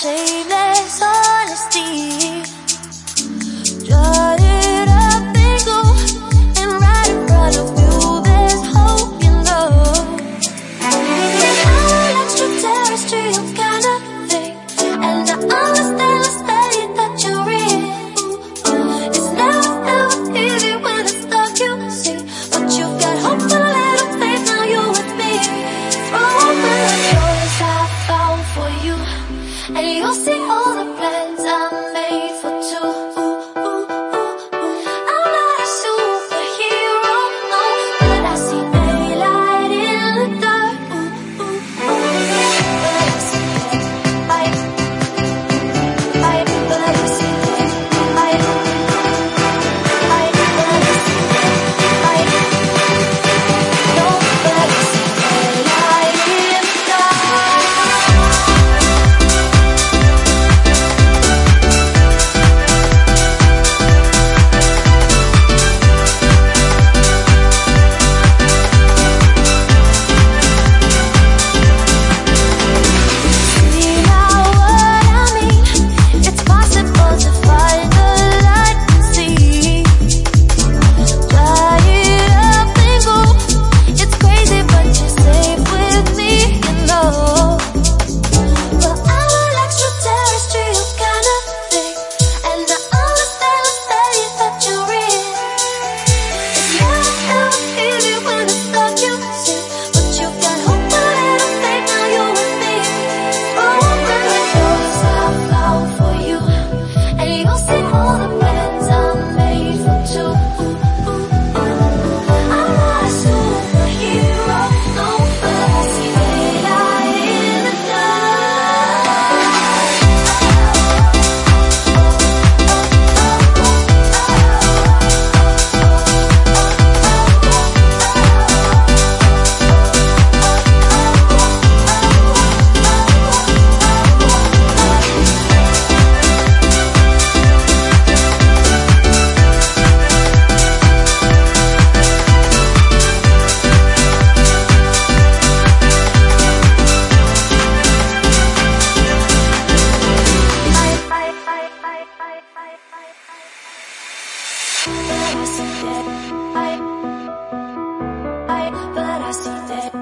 say You'll see. I see that.